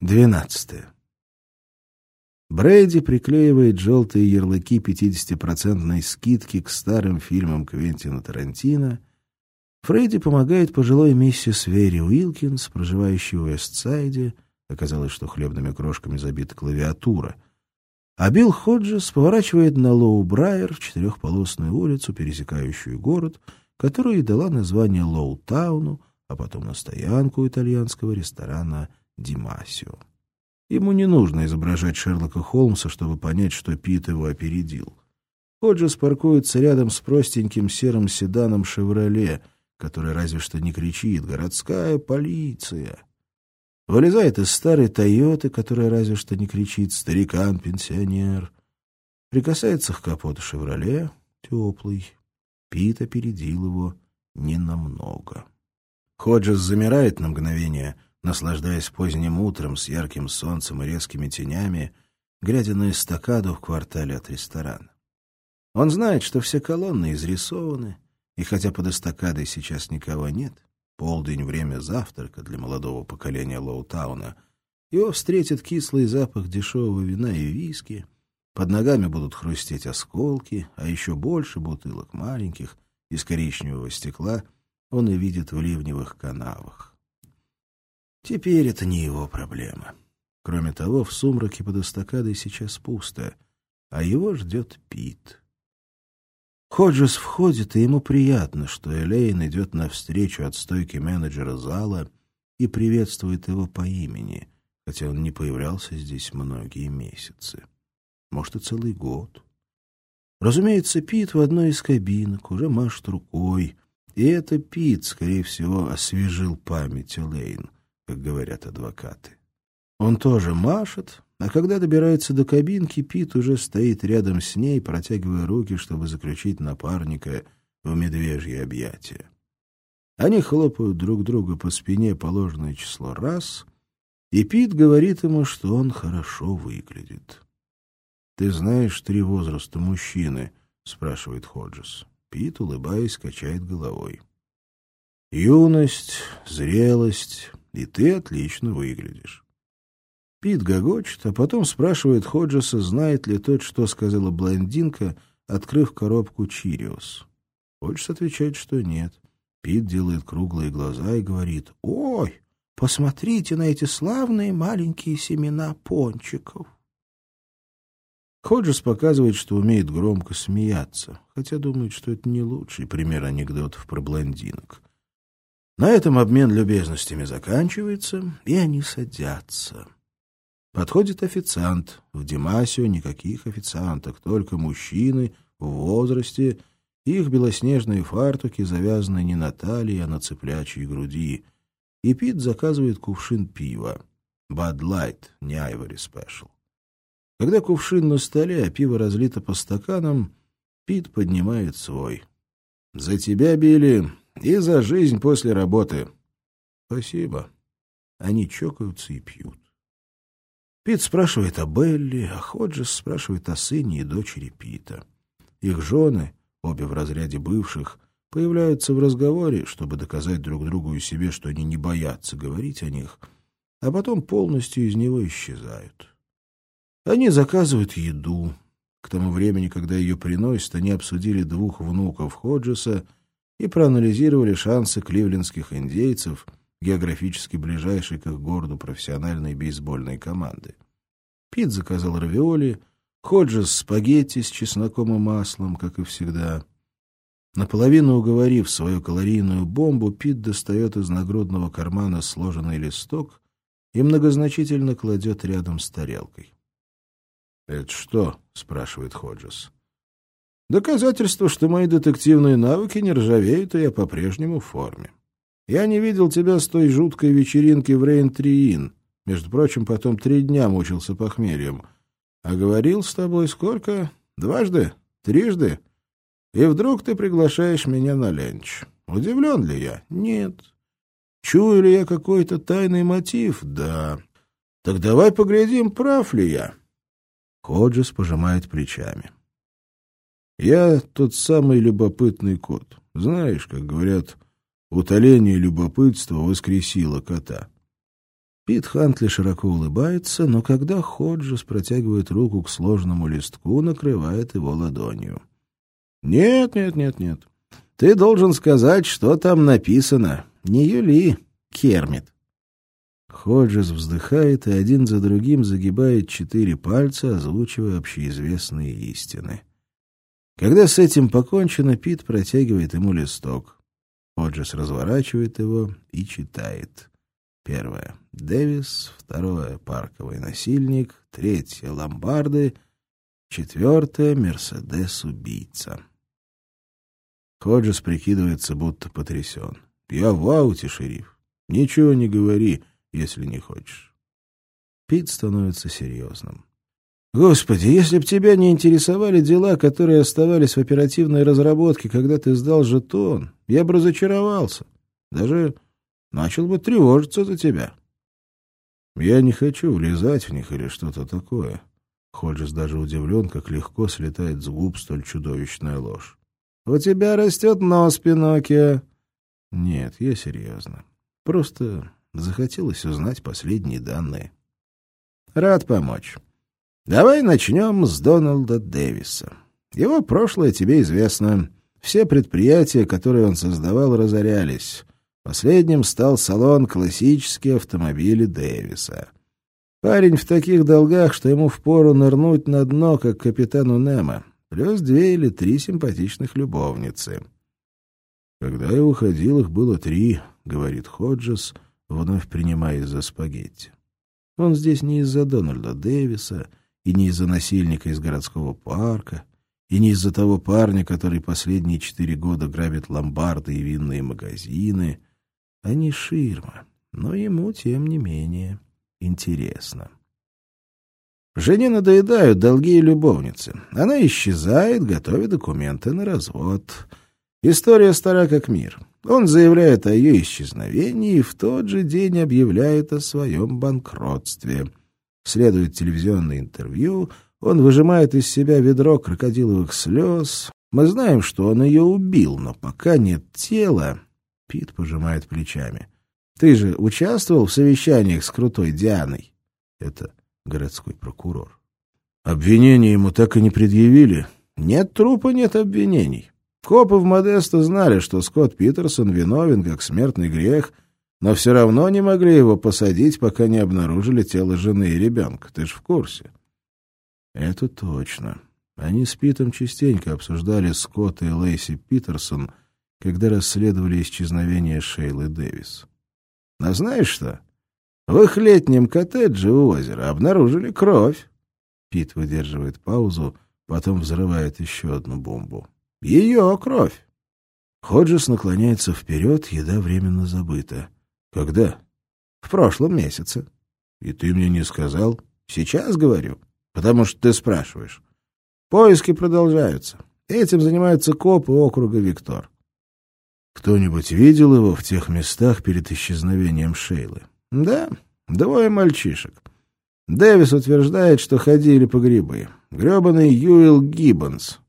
Двенадцатое. Брейди приклеивает желтые ярлыки 50-процентной скидки к старым фильмам Квентина Тарантино. Фредди помогает пожилой миссис Вери Уилкинс, проживающей в Уэстсайде. Оказалось, что хлебными крошками забита клавиатура. А Билл Ходжес поворачивает на Лоу-Брайер, четырехполосную улицу, пересекающую город, которая и дала название Лоу-Тауну, а потом на стоянку итальянского ресторана Димасио. Ему не нужно изображать Шерлока Холмса, чтобы понять, что Пит его опередил. Ходжес паркуется рядом с простеньким серым седаном «Шевроле», который разве что не кричит «Городская полиция!». Вылезает из старой «Тойоты», которая разве что не кричит «Старикан-пенсионер». Прикасается к капоту «Шевроле», теплый. Пит опередил его ненамного. Ходжес замирает на мгновение — наслаждаясь поздним утром с ярким солнцем и резкими тенями, глядя на эстакаду в квартале от ресторана. Он знает, что все колонны изрисованы, и хотя под эстакадой сейчас никого нет, полдень — время завтрака для молодого поколения Лоутауна, его встретит кислый запах дешевого вина и виски, под ногами будут хрустеть осколки, а еще больше бутылок маленьких из коричневого стекла он увидит в ливневых канавах. Теперь это не его проблема. Кроме того, в сумраке под эстакадой сейчас пусто, а его ждет Пит. Ходжес входит, и ему приятно, что Элейн идет навстречу от стойки менеджера зала и приветствует его по имени, хотя он не появлялся здесь многие месяцы. Может, и целый год. Разумеется, Пит в одной из кабинок уже машет рукой, и это Пит, скорее всего, освежил память Элейн — как говорят адвокаты. Он тоже машет, а когда добирается до кабинки, Пит уже стоит рядом с ней, протягивая руки, чтобы заключить напарника в медвежье объятия. Они хлопают друг друга по спине положенное число раз, и Пит говорит ему, что он хорошо выглядит. «Ты знаешь три возраста мужчины?» — спрашивает Ходжес. Пит, улыбаясь, качает головой. «Юность, зрелость, и ты отлично выглядишь. Пит гогочет, а потом спрашивает Ходжеса, знает ли тот, что сказала блондинка, открыв коробку Чириус. Ходжес отвечает, что нет. Пит делает круглые глаза и говорит, «Ой, посмотрите на эти славные маленькие семена пончиков». Ходжес показывает, что умеет громко смеяться, хотя думает, что это не лучший пример анекдотов про блондинок. На этом обмен любезностями заканчивается, и они садятся. Подходит официант. В Димасио никаких официанток, только мужчины в возрасте. Их белоснежные фартуки завязаны не на талии, а на цыплячьей груди. И Пит заказывает кувшин пива. Bud Light, не Ivory Special. Когда кувшин на столе, а пиво разлито по стаканам, Пит поднимает свой. «За тебя, Билли, и за жизнь после работы. Спасибо. Они чокаются и пьют. Пит спрашивает о Белли, а Ходжес спрашивает о сыне и дочери Пита. Их жены, обе в разряде бывших, появляются в разговоре, чтобы доказать друг другу и себе, что они не боятся говорить о них, а потом полностью из него исчезают. Они заказывают еду. К тому времени, когда ее приносят, они обсудили двух внуков Ходжеса и проанализировали шансы кливлендских индейцев, географически ближайшей к их городу профессиональной бейсбольной команды. Пит заказал равиоли, Ходжес спагетти с чесноком и маслом, как и всегда. Наполовину уговорив свою калорийную бомбу, Пит достает из нагрудного кармана сложенный листок и многозначительно кладет рядом с тарелкой. — Это что? — спрашивает Ходжес. Доказательство, что мои детективные навыки не ржавеют, и я по-прежнему в форме. Я не видел тебя с той жуткой вечеринки в Рейн-Триин. Между прочим, потом три дня мучился похмельем. А говорил с тобой сколько? Дважды? Трижды? И вдруг ты приглашаешь меня на ленч. Удивлен ли я? Нет. Чую ли я какой-то тайный мотив? Да. Так давай поглядим, прав ли я. Ходжес пожимает плечами. Я тот самый любопытный кот. Знаешь, как говорят, утоление любопытства воскресило кота. Пит Хантли широко улыбается, но когда Ходжес протягивает руку к сложному листку, накрывает его ладонью. «Нет, нет, нет, нет. Ты должен сказать, что там написано. Не Юли, Кермит». Ходжес вздыхает и один за другим загибает четыре пальца, озвучивая общеизвестные истины. Когда с этим покончено, Пит протягивает ему листок. Ходжес разворачивает его и читает. Первое — Дэвис, второе — парковый насильник, третье — ломбарды, четвертое — Мерседес-убийца. Ходжес прикидывается, будто потрясен. «Я в ауте, шериф. Ничего не говори, если не хочешь». Пит становится серьезным. Господи, если б тебя не интересовали дела, которые оставались в оперативной разработке, когда ты сдал жетон, я бы разочаровался. Даже начал бы тревожиться за тебя. Я не хочу влезать в них или что-то такое. Ходжес даже удивлен, как легко слетает с губ столь чудовищная ложь. «У тебя растет нос, Пиноккио!» «Нет, я серьезно. Просто захотелось узнать последние данные». «Рад помочь. Давай начнем с Дональда Дэвиса. Его прошлое тебе известно. Все предприятия, которые он создавал, разорялись. Последним стал салон «Классические автомобили Дэвиса». Парень в таких долгах, что ему впору нырнуть на дно, как капитану Немо, плюс две или три симпатичных любовницы. «Когда я уходил, их было три», — говорит Ходжес, вновь принимаясь за спагетти. Он здесь не из-за Дональда Дэвиса, и не из-за насильника из городского парка, и не из-за того парня, который последние четыре года грабит ломбарды и винные магазины, а не ширма, но ему, тем не менее, интересно. Жене надоедают долги и любовницы. Она исчезает, готовит документы на развод. История стара как мир. Он заявляет о ее исчезновении и в тот же день объявляет о своем банкротстве — Следует телевизионное интервью, он выжимает из себя ведро крокодиловых слез. Мы знаем, что он ее убил, но пока нет тела... Пит пожимает плечами. Ты же участвовал в совещаниях с крутой Дианой? Это городской прокурор. Обвинения ему так и не предъявили. Нет трупа, нет обвинений. Копы в Модесто знали, что Скотт Питерсон виновен как смертный грех — но все равно не могли его посадить, пока не обнаружили тело жены и ребенка. Ты ж в курсе? Это точно. Они с Питом частенько обсуждали Скотта и Лейси Питерсон, когда расследовали исчезновение Шейлы Дэвис. А знаешь что? В их летнем коттедже у озера обнаружили кровь. Пит выдерживает паузу, потом взрывает еще одну бомбу. Ее кровь. Ходжес наклоняется вперед, еда временно забыта. Когда? В прошлом месяце. И ты мне не сказал? Сейчас говорю, потому что ты спрашиваешь. Поиски продолжаются. Этим занимаются копы округа Виктор. Кто-нибудь видел его в тех местах перед исчезновением Шейлы? Да, двое мальчишек. Дэвис утверждает, что ходили по грибы. Гребаный Юэл Гиббонс.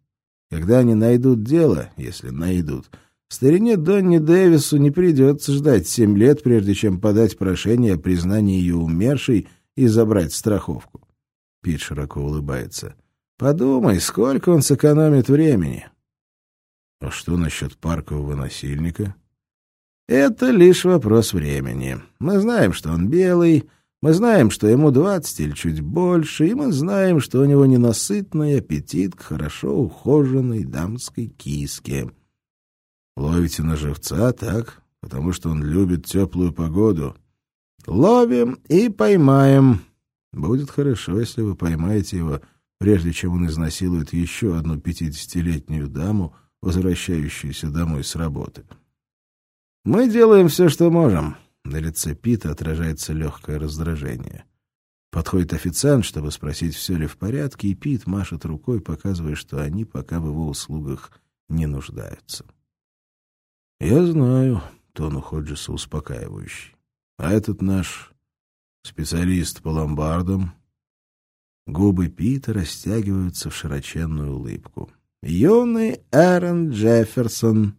Когда они найдут дело, если найдут, Старине Донни Дэвису не придется ждать семь лет, прежде чем подать прошение о признании ее умершей и забрать страховку. Пит широко улыбается. Подумай, сколько он сэкономит времени. А что насчет паркового насильника? Это лишь вопрос времени. Мы знаем, что он белый, мы знаем, что ему двадцать или чуть больше, и мы знаем, что у него ненасытный аппетит к хорошо ухоженной дамской киске. Ловите на живца, так? Потому что он любит теплую погоду. Ловим и поймаем. Будет хорошо, если вы поймаете его, прежде чем он изнасилует еще одну пятидесятилетнюю даму, возвращающуюся домой с работы. Мы делаем все, что можем. На лице Пита отражается легкое раздражение. Подходит официант, чтобы спросить, все ли в порядке, и Пит машет рукой, показывая, что они пока в его услугах не нуждаются. Я знаю, тон у Ходжеса успокаивающий. А этот наш специалист по ломбардам... Губы Пита растягиваются в широченную улыбку. Юный Аарон Джефферсон.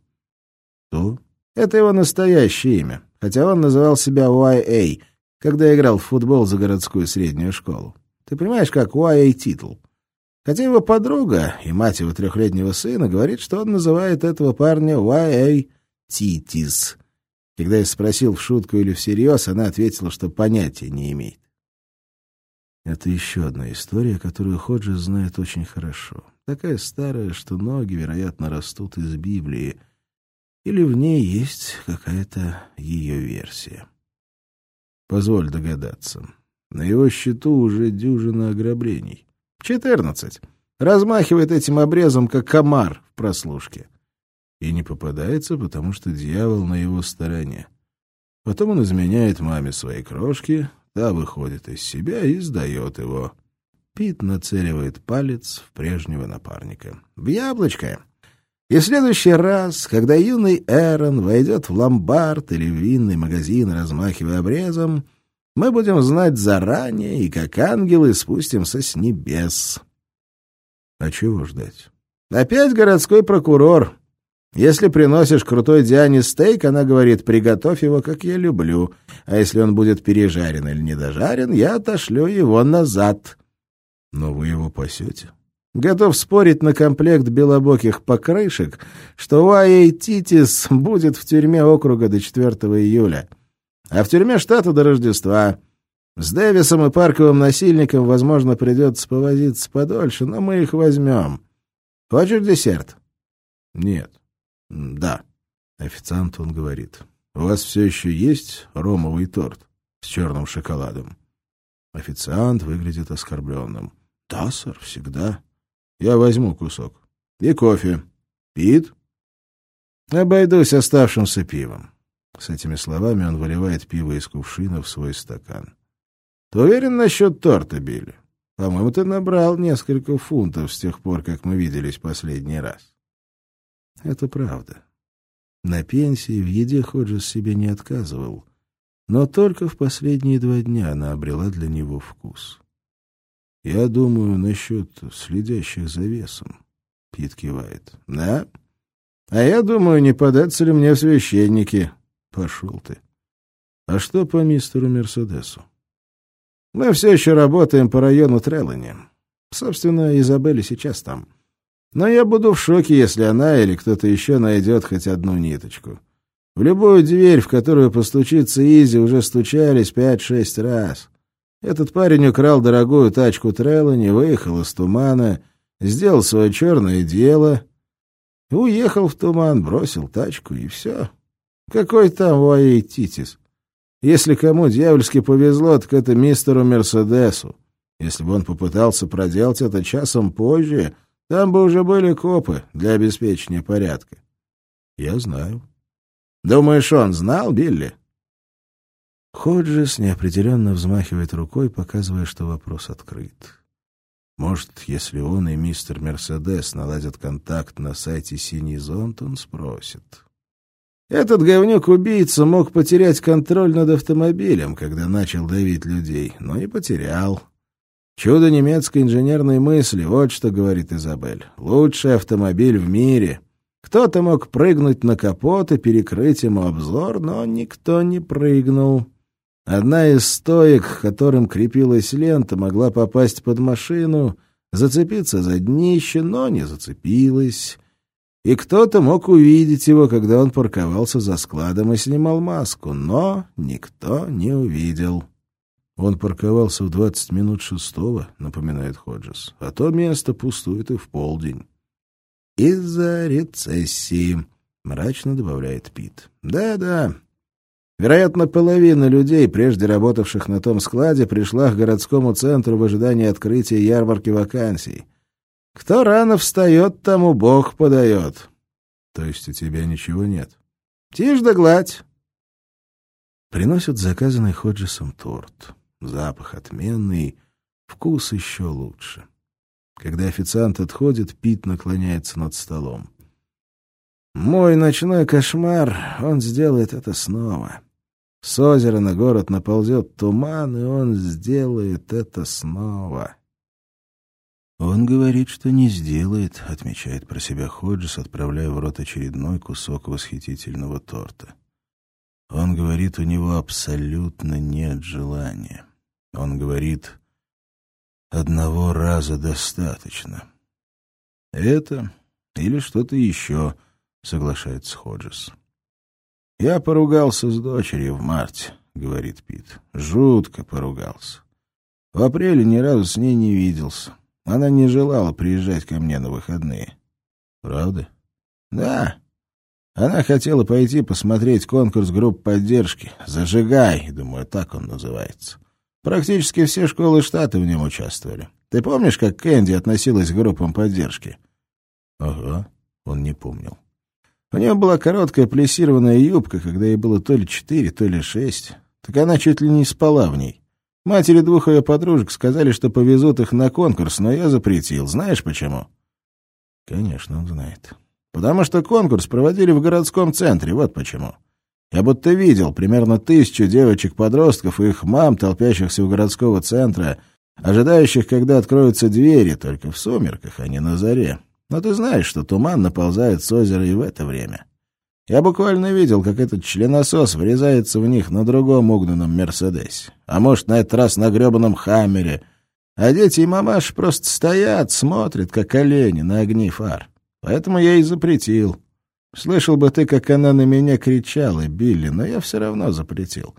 Кто? Это его настоящее имя, хотя он называл себя Y.A., когда играл в футбол за городскую среднюю школу. Ты понимаешь, как YA титул. Хотя его подруга и мать его трехлетнего сына говорит, что он называет этого парня YA Титис. Когда я спросил в шутку или всерьез, она ответила, что понятия не имеет. Это еще одна история, которую Ходжес знает очень хорошо. Такая старая, что ноги, вероятно, растут из Библии. Или в ней есть какая-то ее версия. Позволь догадаться. На его счету уже дюжина ограблений. Четырнадцать. Размахивает этим обрезом, как комар в прослушке. И не попадается, потому что дьявол на его стороне. Потом он изменяет маме свои крошки, та выходит из себя и сдает его. Пит нацеливает палец в прежнего напарника. «В яблочко!» И в следующий раз, когда юный Эрон войдет в ломбард или в винный магазин, размахивая обрезом, мы будем знать заранее и как ангелы спустимся с небес. А чего ждать? Опять городской прокурор. Если приносишь крутой Диане стейк, она говорит, приготовь его, как я люблю. А если он будет пережарен или недожарен, я отошлю его назад. Но вы его пасете? Готов спорить на комплект белобоких покрышек, что Уайей Титис будет в тюрьме округа до 4 июля, а в тюрьме штата до Рождества. С Дэвисом и парковым насильником, возможно, придется повозиться подольше, но мы их возьмем. Хочешь десерт? Нет. Да. Официант он говорит. У вас все еще есть ромовый торт с черным шоколадом? Официант выглядит оскорбленным. Да, сэр, всегда. Я возьму кусок. И кофе. Пит? Обойдусь оставшимся пивом. С этими словами он выливает пиво из кувшина в свой стакан. Ты уверен насчет торта, Билли? По-моему, ты набрал несколько фунтов с тех пор, как мы виделись последний раз. Это правда. На пенсии в еде Ходжес себе не отказывал, но только в последние два дня она обрела для него вкус. Я думаю насчет следящих за весом. Пит кивает. Да? А я думаю, не податься ли мне в священники. Пошел ты. А что по мистеру Мерседесу? Мы все еще работаем по району Треллани. Собственно, Изабелли сейчас там. Но я буду в шоке, если она или кто-то еще найдет хоть одну ниточку. В любую дверь, в которую постучится Изи, уже стучались пять-шесть раз. Этот парень украл дорогую тачку Треллани, выехал из тумана, сделал свое черное дело, уехал в туман, бросил тачку и все. Какой там Уайей Титис? Если кому дьявольски повезло, так это мистеру Мерседесу. Если бы он попытался проделать это часом позже, там бы уже были копы для обеспечения порядка. Я знаю. Думаешь, он знал, Билли? Ходжес неопределенно взмахивает рукой, показывая, что вопрос открыт. Может, если он и мистер Мерседес наладят контакт на сайте «Синий зонт», он спросит. Этот говнюк-убийца мог потерять контроль над автомобилем, когда начал давить людей, но и потерял. Чудо немецкой инженерной мысли, вот что говорит Изабель. Лучший автомобиль в мире. Кто-то мог прыгнуть на капот и перекрыть ему обзор, но никто не прыгнул. Одна из стоек, к которым крепилась лента, могла попасть под машину, зацепиться за днище, но не зацепилась. И кто-то мог увидеть его, когда он парковался за складом и снимал маску, но никто не увидел. Он парковался в двадцать минут шестого, напоминает Ходжес, а то место пустует и в полдень. «Из-за рецессии», — мрачно добавляет Пит. «Да-да, Вероятно, половина людей, прежде работавших на том складе, пришла к городскому центру в ожидании открытия ярмарки вакансий. Кто рано встает, тому Бог подает. То есть у тебя ничего нет? Тишь да гладь. Приносят заказанный Ходжесом торт. Запах отменный, вкус еще лучше. Когда официант отходит, Пит наклоняется над столом. «Мой ночной кошмар, он сделает это снова». С озера на город наползет туман, и он сделает это снова. Он говорит, что не сделает, отмечает про себя Ходжес, отправляя в рот очередной кусок восхитительного торта. Он говорит, у него абсолютно нет желания. Он говорит, одного раза достаточно. Это или что-то еще, соглашается Ходжес. Я поругался с дочерью в марте, говорит Пит. Жутко поругался. В апреле ни разу с ней не виделся. Она не желала приезжать ко мне на выходные. Правда? Да. Она хотела пойти посмотреть конкурс групп поддержки. «Зажигай», думаю, так он называется. Практически все школы штата в нем участвовали. Ты помнишь, как Кэнди относилась к группам поддержки? Ага, он не помнил. У нее была короткая плессированная юбка, когда ей было то ли четыре, то ли шесть. Так она чуть ли не спала в ней. Матери двух ее подружек сказали, что повезут их на конкурс, но я запретил. Знаешь почему? Конечно, он знает. Потому что конкурс проводили в городском центре, вот почему. Я будто видел примерно тысячу девочек-подростков и их мам, толпящихся у городского центра, ожидающих, когда откроются двери, только в сумерках, а не на заре. Но ты знаешь, что туман наползает с озера и в это время. Я буквально видел, как этот членосос врезается в них на другом угнанном «Мерседесе». А может, на этот раз на гребаном «Хаммере». А дети и мамаш просто стоят, смотрят, как олени на огни фар. Поэтому я и запретил. Слышал бы ты, как она на меня кричала, Билли, но я все равно запретил.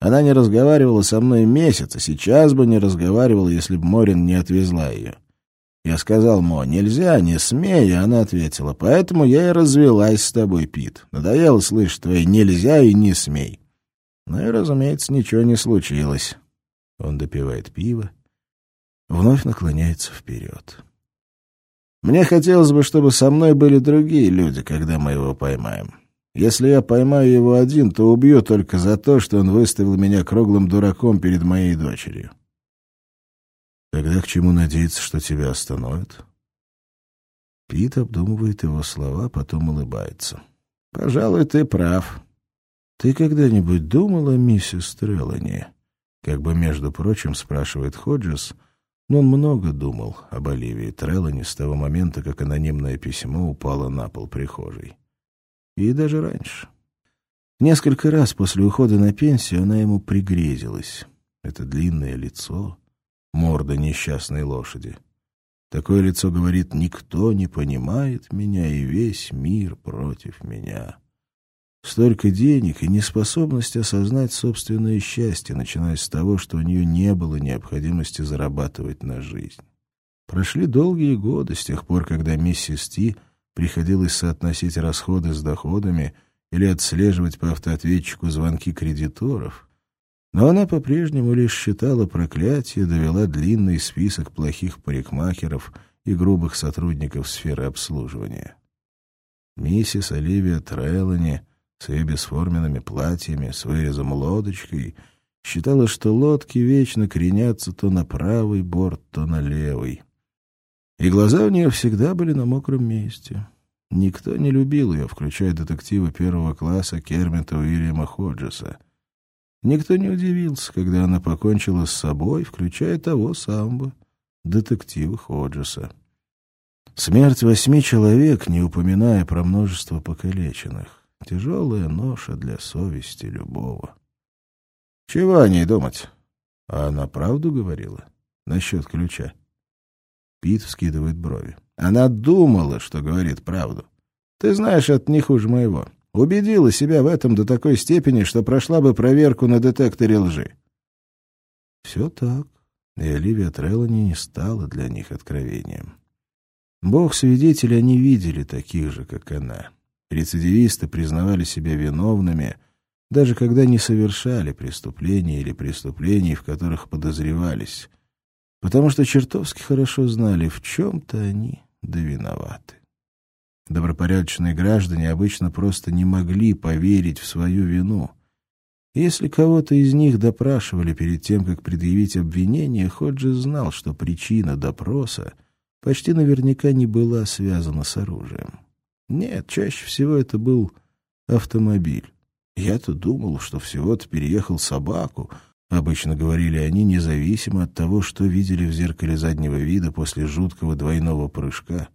Она не разговаривала со мной месяц, а сейчас бы не разговаривала, если бы Морин не отвезла ее. Я сказал Мо, нельзя, не смей, и она ответила, поэтому я и развелась с тобой, Пит. Надоело слышать твои «нельзя» и «не смей». Ну и, разумеется, ничего не случилось. Он допивает пиво, вновь наклоняется вперед. Мне хотелось бы, чтобы со мной были другие люди, когда мы его поймаем. Если я поймаю его один, то убью только за то, что он выставил меня круглым дураком перед моей дочерью. Тогда к чему надеяться, что тебя остановят? Пит обдумывает его слова, потом улыбается. «Пожалуй, ты прав. Ты когда-нибудь думал о миссис Треллани?» Как бы, между прочим, спрашивает Ходжес — но он много думал об Оливии Треллани с того момента, как анонимное письмо упало на пол прихожей. И даже раньше. Несколько раз после ухода на пенсию она ему пригрезилась. Это длинное лицо, морда несчастной лошади. Такое лицо говорит «никто не понимает меня, и весь мир против меня». Столько денег и неспособность осознать собственное счастье, начиная с того, что у нее не было необходимости зарабатывать на жизнь. Прошли долгие годы с тех пор, когда миссис Ти приходилось соотносить расходы с доходами или отслеживать по автоответчику звонки кредиторов, но она по-прежнему лишь считала проклятие, довела длинный список плохих парикмахеров и грубых сотрудников сферы обслуживания. Миссис Оливия Треллани с ее бесформенными платьями, с вырезом лодочкой, считала, что лодки вечно кренятся то на правый борт, то на левый. И глаза у нее всегда были на мокром месте. Никто не любил ее, включая детектива первого класса Кермита Уильяма Ходжеса. Никто не удивился, когда она покончила с собой, включая того самого детектива Ходжеса. Смерть восьми человек, не упоминая про множество покалеченных. Тяжелая ноша для совести любого. Чего о ней думать? А она правду говорила? Насчет ключа. Пит вскидывает брови. Она думала, что говорит правду. Ты знаешь, это не хуже моего. Убедила себя в этом до такой степени, что прошла бы проверку на детекторе лжи. Все так. И Оливия Треллани не стала для них откровением. Бог-свидетель, они видели таких же, как она. Рецидивисты признавали себя виновными, даже когда не совершали преступления или преступлений, в которых подозревались, потому что чертовски хорошо знали, в чем-то они да виноваты. Добропорядочные граждане обычно просто не могли поверить в свою вину. Если кого-то из них допрашивали перед тем, как предъявить обвинение, Ходжи знал, что причина допроса почти наверняка не была связана с оружием. Нет, чаще всего это был автомобиль. Я-то думал, что всего-то переехал собаку. Обычно говорили они, независимо от того, что видели в зеркале заднего вида после жуткого двойного прыжка,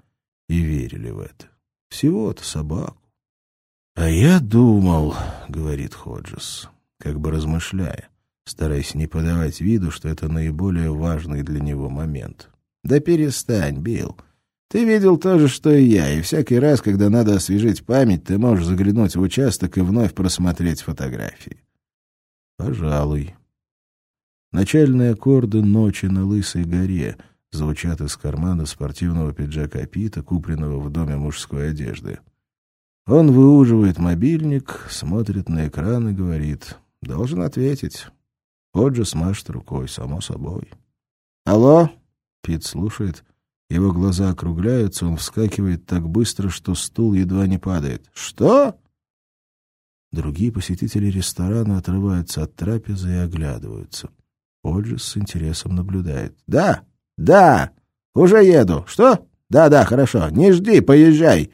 и верили в это. Всего-то собаку. «А я думал», — говорит Ходжес, как бы размышляя, стараясь не подавать виду, что это наиболее важный для него момент. «Да перестань, Билл. Ты видел то же, что и я, и всякий раз, когда надо освежить память, ты можешь заглянуть в участок и вновь просмотреть фотографии». «Пожалуй». Начальные аккорды «Ночи на Лысой горе» звучат из кармана спортивного пиджака Пита, купленного в доме мужской одежды. Он выуживает мобильник, смотрит на экран и говорит. Должен ответить. Оджи смашет рукой, само собой. «Алло?» Пит слушает. Его глаза округляются, он вскакивает так быстро, что стул едва не падает. «Что?» Другие посетители ресторана отрываются от трапезы и оглядываются. Оджи с интересом наблюдает. «Да, да, уже еду. Что? Да-да, хорошо. Не жди, поезжай!»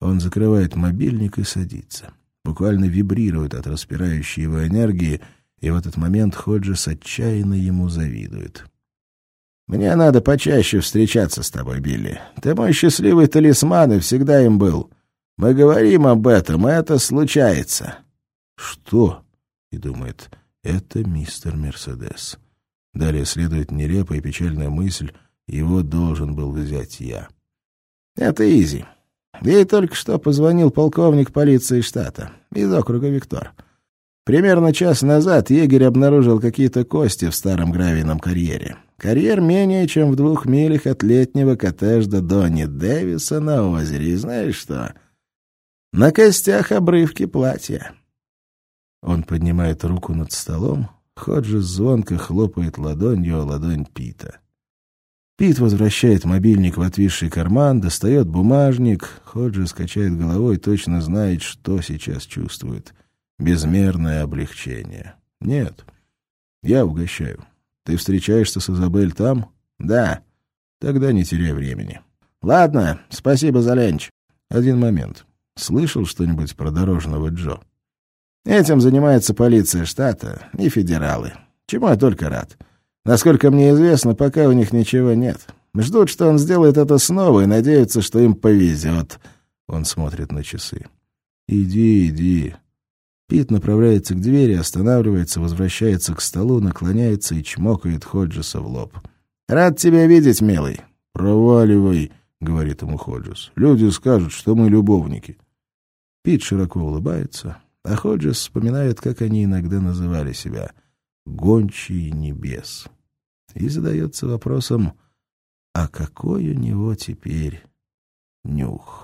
Он закрывает мобильник и садится. Буквально вибрирует от распирающей его энергии, и в этот момент Ходжес отчаянно ему завидует. «Мне надо почаще встречаться с тобой, Билли. Ты мой счастливый талисман и всегда им был. Мы говорим об этом, и это случается». «Что?» — и думает, «это мистер Мерседес». Далее следует нелепая и печальная мысль, его должен был взять я. «Это Изи. Ей только что позвонил полковник полиции штата из округа Виктор. Примерно час назад егерь обнаружил какие-то кости в старом гравийном карьере. Карьер менее чем в двух милях от летнего коттеджа Донни Дэвиса на озере. И знаешь что? На костях обрывки платья. Он поднимает руку над столом. Ходжес звонко хлопает ладонью о ладонь Пита. Пит возвращает мобильник в отвисший карман, достает бумажник. Ходжи скачает головой, точно знает, что сейчас чувствует. Безмерное облегчение. Нет, я угощаю. Ты встречаешься с Изабель там? Да. Тогда не теряй времени. Ладно, спасибо за ленч. Один момент. Слышал что-нибудь про дорожного Джо? Этим занимается полиция штата и федералы. Чему я только рад. Насколько мне известно, пока у них ничего нет. Ждут, что он сделает это снова, и надеются, что им повезет. Он смотрит на часы. «Иди, иди». Пит направляется к двери, останавливается, возвращается к столу, наклоняется и чмокает Ходжеса в лоб. «Рад тебя видеть, милый». «Проваливай», — говорит ему Ходжес. «Люди скажут, что мы любовники». Пит широко улыбается, а Ходжес вспоминает, как они иногда называли себя — гончие небес. И задается вопросом, а какой у него теперь нюх?